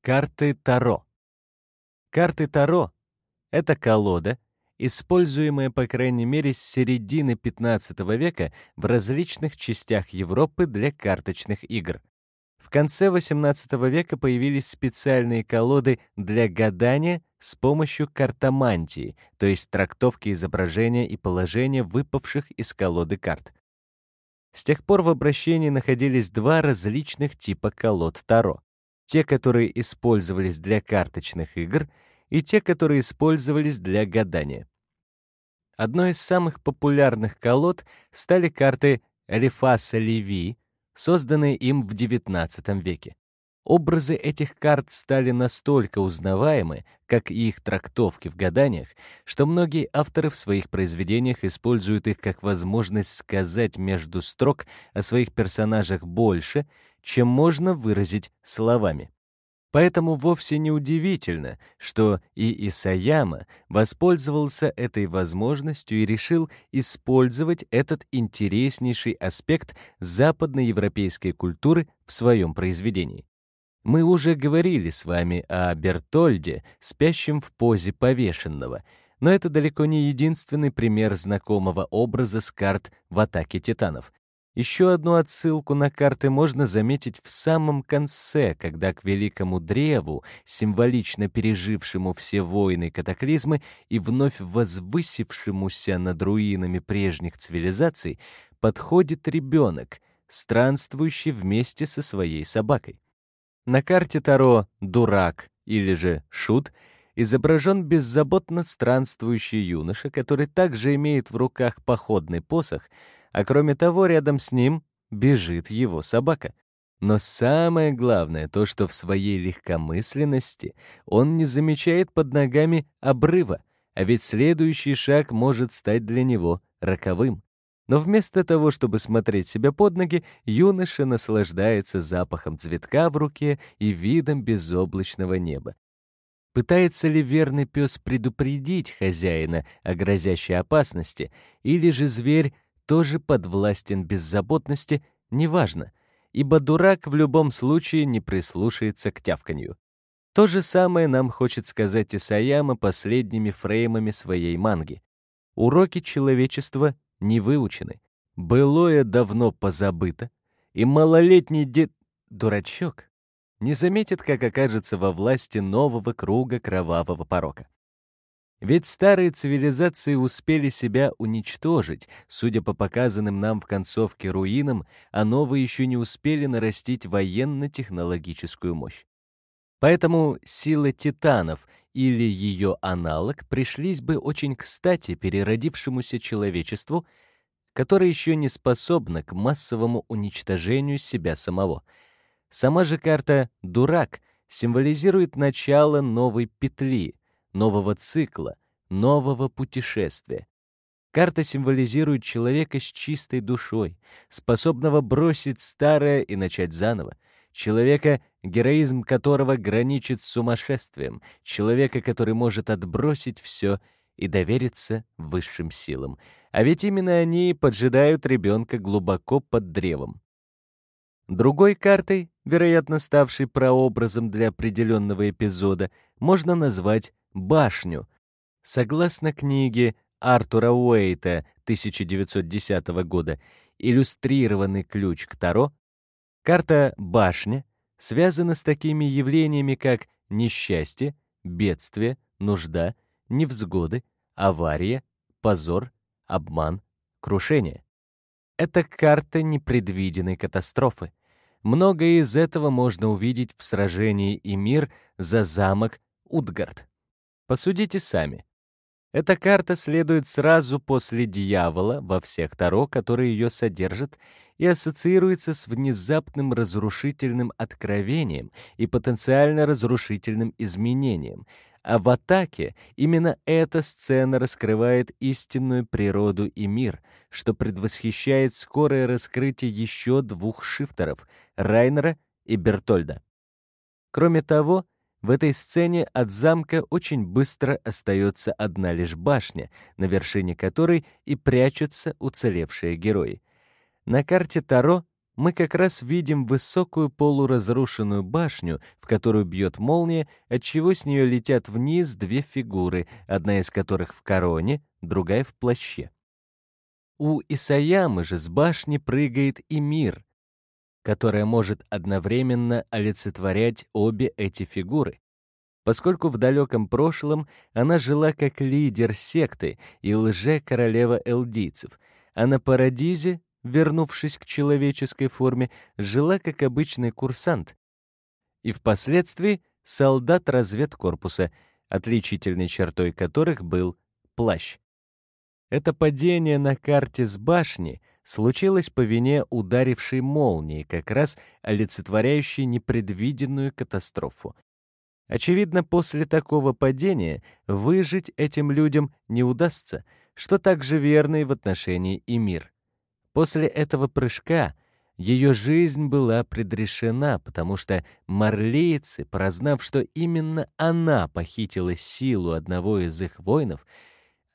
Карты Таро. Карты Таро — это колода, используемая, по крайней мере, с середины XV века в различных частях Европы для карточных игр. В конце XVIII века появились специальные колоды для гадания с помощью картомантии, то есть трактовки изображения и положения выпавших из колоды карт. С тех пор в обращении находились два различных типа колод Таро. Те, которые использовались для карточных игр, и те, которые использовались для гадания. Одной из самых популярных колод стали карты Элифаса Леви, созданные им в XIX веке. Образы этих карт стали настолько узнаваемы, как и их трактовки в гаданиях, что многие авторы в своих произведениях используют их как возможность сказать между строк о своих персонажах больше, чем можно выразить словами. Поэтому вовсе не удивительно, что и Исаяма воспользовался этой возможностью и решил использовать этот интереснейший аспект западноевропейской культуры в своем произведении. Мы уже говорили с вами о Бертольде, спящем в позе повешенного, но это далеко не единственный пример знакомого образа с карт в атаке титанов. Еще одну отсылку на карты можно заметить в самом конце, когда к великому древу, символично пережившему все войны и катаклизмы и вновь возвысившемуся над руинами прежних цивилизаций, подходит ребенок, странствующий вместе со своей собакой. На карте Таро «Дурак» или же «Шут» изображен беззаботно странствующий юноша, который также имеет в руках походный посох, а кроме того, рядом с ним бежит его собака. Но самое главное то, что в своей легкомысленности он не замечает под ногами обрыва, а ведь следующий шаг может стать для него роковым. Но вместо того, чтобы смотреть себе под ноги, юноша наслаждается запахом цветка в руке и видом безоблачного неба. Пытается ли верный пес предупредить хозяина о грозящей опасности, или же зверь тоже подвластен беззаботности, неважно, ибо дурак в любом случае не прислушается к тявканью. То же самое нам хочет сказать Исаяма последними фреймами своей манги. Уроки человечества не выучены. Былое давно позабыто, и малолетний дед... дурачок не заметит, как окажется во власти нового круга кровавого порока. Ведь старые цивилизации успели себя уничтожить, судя по показанным нам в концовке руинам, а новые еще не успели нарастить военно-технологическую мощь. Поэтому сила титанов или ее аналог пришлись бы очень кстати переродившемуся человечеству, которое еще не способно к массовому уничтожению себя самого. Сама же карта «Дурак» символизирует начало новой петли, нового цикла, нового путешествия. Карта символизирует человека с чистой душой, способного бросить старое и начать заново, человека, героизм которого граничит с сумасшествием, человека, который может отбросить все и довериться высшим силам. А ведь именно они поджидают ребенка глубоко под древом. Другой картой, вероятно, ставшей прообразом для определенного эпизода, можно назвать башню. Согласно книге Артура Уэйта 1910 года «Иллюстрированный ключ к Таро», карта «Башня» связана с такими явлениями, как несчастье, бедствие, нужда, невзгоды, авария, позор, обман, крушение. Это карта непредвиденной катастрофы. Многое из этого можно увидеть в сражении Эмир за замок Утгард. Посудите сами. Эта карта следует сразу после дьявола во всех Таро, которые ее содержат, и ассоциируется с внезапным разрушительным откровением и потенциально разрушительным изменением. А в атаке именно эта сцена раскрывает истинную природу и мир, что предвосхищает скорое раскрытие еще двух шифтеров — Райнера и Бертольда. Кроме того, в этой сцене от замка очень быстро остается одна лишь башня, на вершине которой и прячутся уцелевшие герои. На карте Таро мы как раз видим высокую полуразрушенную башню, в которую бьет молния, отчего с нее летят вниз две фигуры, одна из которых в короне, другая в плаще. У Исаямы же с башни прыгает и мир, которая может одновременно олицетворять обе эти фигуры. Поскольку в далеком прошлом она жила как лидер секты и лже-королева элдийцев, а на Парадизе вернувшись к человеческой форме, жила как обычный курсант. И впоследствии солдат разведкорпуса, отличительной чертой которых был плащ. Это падение на карте с башни случилось по вине ударившей молнии, как раз олицетворяющей непредвиденную катастрофу. Очевидно, после такого падения выжить этим людям не удастся, что также верно и в отношении и мир. После этого прыжка ее жизнь была предрешена, потому что марлейцы, прознав, что именно она похитила силу одного из их воинов,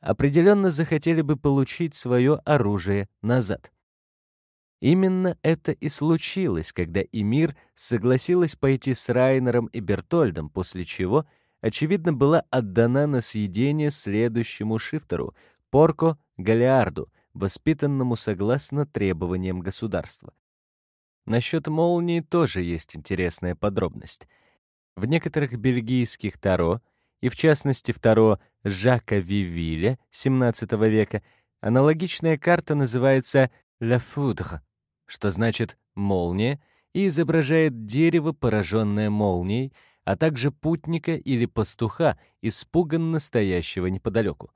определенно захотели бы получить свое оружие назад. Именно это и случилось, когда Эмир согласилась пойти с Райнером и Бертольдом, после чего, очевидно, была отдана на съедение следующему шифтеру — Порко Галиарду, воспитанному согласно требованиям государства. Насчет молнии тоже есть интересная подробность. В некоторых бельгийских таро, и в частности в таро Жака Вивиля XVII века, аналогичная карта называется «La Foudre», что значит «молния», и изображает дерево, пораженное молнией, а также путника или пастуха, испуганно стоящего неподалеку.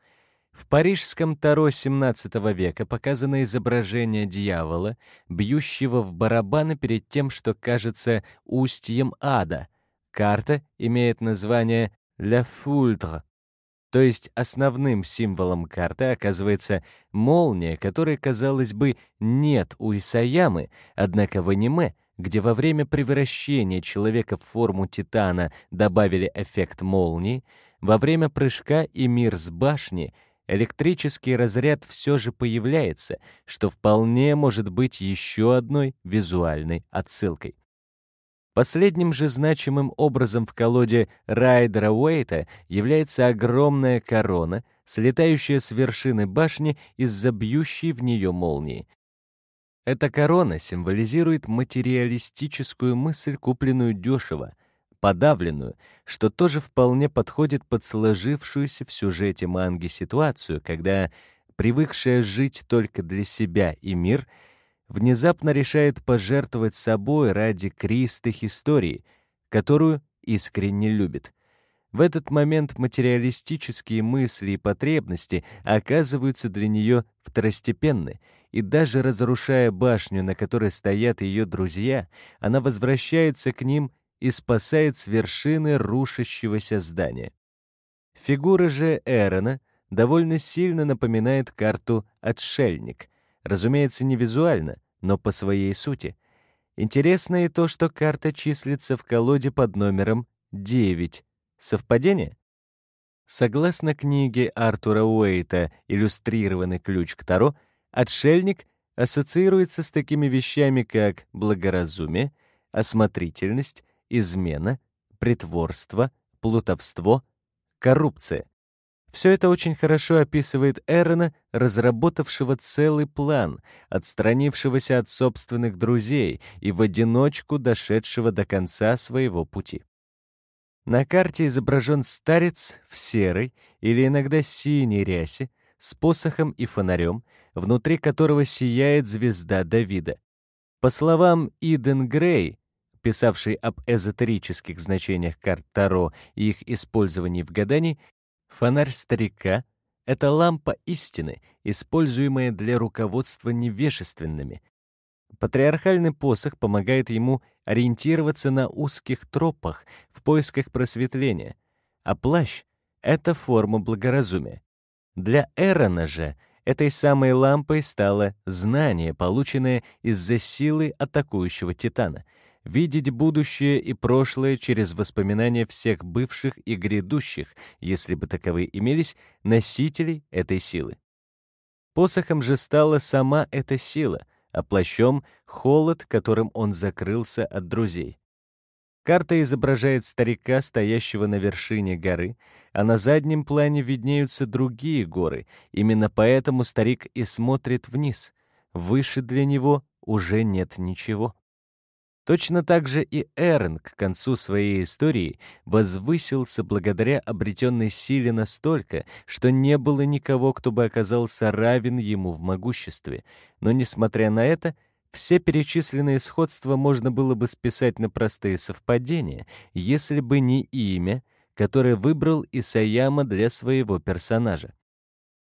В парижском Таро XVII века показано изображение дьявола, бьющего в барабаны перед тем, что кажется устьем ада. Карта имеет название «La Foudre», то есть основным символом карты оказывается молния, которой, казалось бы, нет у Исаямы, однако в аниме, где во время превращения человека в форму титана добавили эффект молнии, во время прыжка и мир с башни — электрический разряд все же появляется, что вполне может быть еще одной визуальной отсылкой. Последним же значимым образом в колоде Райдера Уэйта является огромная корона, слетающая с вершины башни из-за бьющей в нее молнии. Эта корона символизирует материалистическую мысль, купленную дешево — подавленную, что тоже вполне подходит под сложившуюся в сюжете манги ситуацию, когда привыкшая жить только для себя и мир внезапно решает пожертвовать собой ради кристых историй, которую искренне любит. В этот момент материалистические мысли и потребности оказываются для нее второстепенны, и даже разрушая башню, на которой стоят ее друзья, она возвращается к ним и спасает с вершины рушащегося здания. Фигура же Эрона довольно сильно напоминает карту «Отшельник», разумеется, не визуально, но по своей сути. Интересно и то, что карта числится в колоде под номером 9. Совпадение? Согласно книге Артура Уэйта «Иллюстрированный ключ к Таро», отшельник ассоциируется с такими вещами, как благоразумие, осмотрительность, измена, притворство, плутовство, коррупция. Все это очень хорошо описывает Эрона, разработавшего целый план, отстранившегося от собственных друзей и в одиночку дошедшего до конца своего пути. На карте изображен старец в серой или иногда синей рясе с посохом и фонарем, внутри которого сияет звезда Давида. По словам Иден Грей, писавший об эзотерических значениях карт Таро и их использовании в гадании, фонарь старика — это лампа истины, используемая для руководства невежественными. Патриархальный посох помогает ему ориентироваться на узких тропах в поисках просветления, а плащ — это форма благоразумия. Для Эрона же этой самой лампой стало знание, полученное из-за силы атакующего Титана — видеть будущее и прошлое через воспоминания всех бывших и грядущих, если бы таковые имелись, носителей этой силы. Посохом же стала сама эта сила, а плащом — холод, которым он закрылся от друзей. Карта изображает старика, стоящего на вершине горы, а на заднем плане виднеются другие горы. Именно поэтому старик и смотрит вниз. Выше для него уже нет ничего. Точно так же и Эрн к концу своей истории возвысился благодаря обретенной силе настолько, что не было никого, кто бы оказался равен ему в могуществе. Но, несмотря на это, все перечисленные сходства можно было бы списать на простые совпадения, если бы не имя, которое выбрал Исаяма для своего персонажа.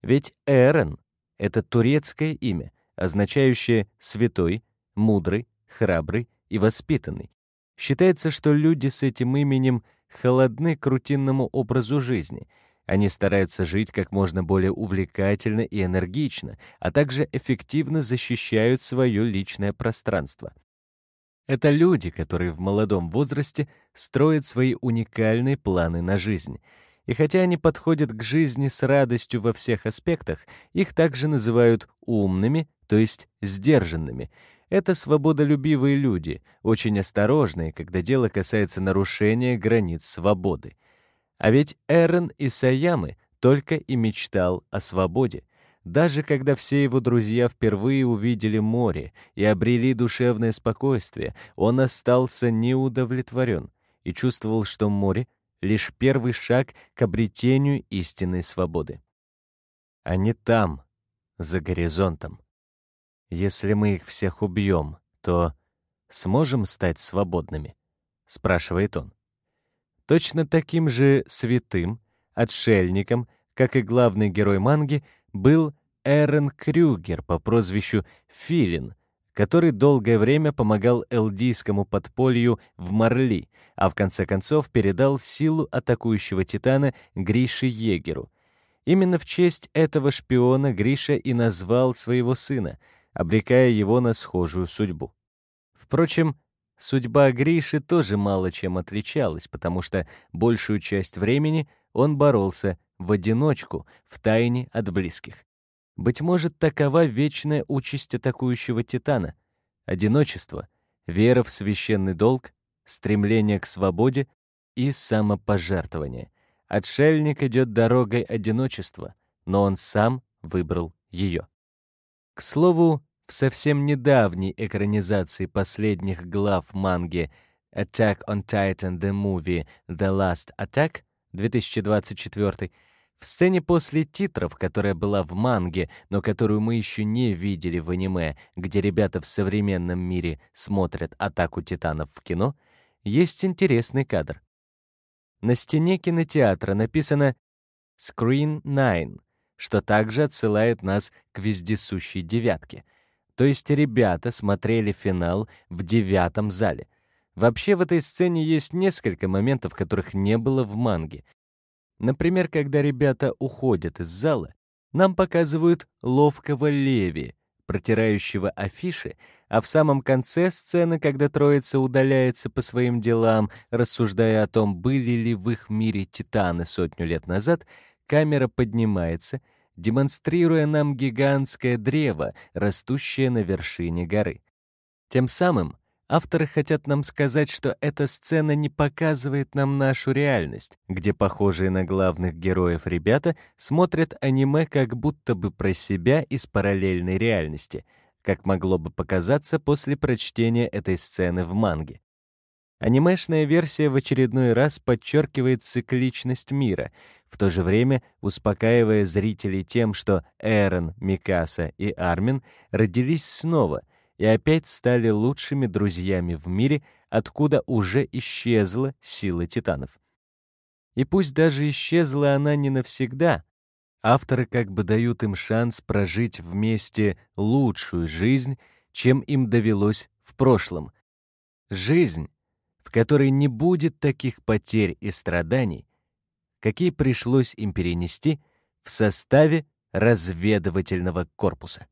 Ведь Эрен — это турецкое имя, означающее «святой», «мудрый», «храбрый» и воспитанный. Считается, что люди с этим именем холодны к рутинному образу жизни. Они стараются жить как можно более увлекательно и энергично, а также эффективно защищают свое личное пространство. Это люди, которые в молодом возрасте строят свои уникальные планы на жизнь. И хотя они подходят к жизни с радостью во всех аспектах, их также называют умными, то есть сдержанными — это свободолюбивые люди, очень осторожные, когда дело касается нарушения границ свободы. А ведь Эрен Исаямы только и мечтал о свободе. Даже когда все его друзья впервые увидели море и обрели душевное спокойствие, он остался неудовлетворен и чувствовал, что море — лишь первый шаг к обретению истинной свободы. А не там, за горизонтом. «Если мы их всех убьем, то сможем стать свободными?» — спрашивает он. Точно таким же святым, отшельником, как и главный герой манги, был Эрен Крюгер по прозвищу Филин, который долгое время помогал элдийскому подполью в Марли, а в конце концов передал силу атакующего Титана Грише Егеру. Именно в честь этого шпиона Гриша и назвал своего сына — обрекая его на схожую судьбу. Впрочем, судьба Гриши тоже мало чем отличалась, потому что большую часть времени он боролся в одиночку, в тайне от близких. Быть может, такова вечная участь атакующего Титана — одиночество, вера в священный долг, стремление к свободе и самопожертвование. Отшельник идет дорогой одиночества, но он сам выбрал ее. К слову, в совсем недавней экранизации последних глав манги Attack on Titan The Movie The Last Attack 2024 в сцене после титров, которая была в манге, но которую мы еще не видели в аниме, где ребята в современном мире смотрят «Атаку титанов» в кино, есть интересный кадр. На стене кинотеатра написано «Screen 9», что также отсылает нас к вездесущей девятке. То есть ребята смотрели финал в девятом зале. Вообще в этой сцене есть несколько моментов, которых не было в манге. Например, когда ребята уходят из зала, нам показывают ловкого Леви, протирающего афиши, а в самом конце сцены, когда троица удаляется по своим делам, рассуждая о том, были ли в их мире титаны сотню лет назад, камера поднимается, демонстрируя нам гигантское древо, растущее на вершине горы. Тем самым авторы хотят нам сказать, что эта сцена не показывает нам нашу реальность, где похожие на главных героев ребята смотрят аниме как будто бы про себя из параллельной реальности, как могло бы показаться после прочтения этой сцены в манге. Анимешная версия в очередной раз подчеркивает цикличность мира, в то же время успокаивая зрителей тем, что Эрен, Микаса и Армин родились снова и опять стали лучшими друзьями в мире, откуда уже исчезла сила титанов. И пусть даже исчезла она не навсегда, авторы как бы дают им шанс прожить вместе лучшую жизнь, чем им довелось в прошлом. Жизнь, в которой не будет таких потерь и страданий, какие пришлось им перенести в составе разведывательного корпуса.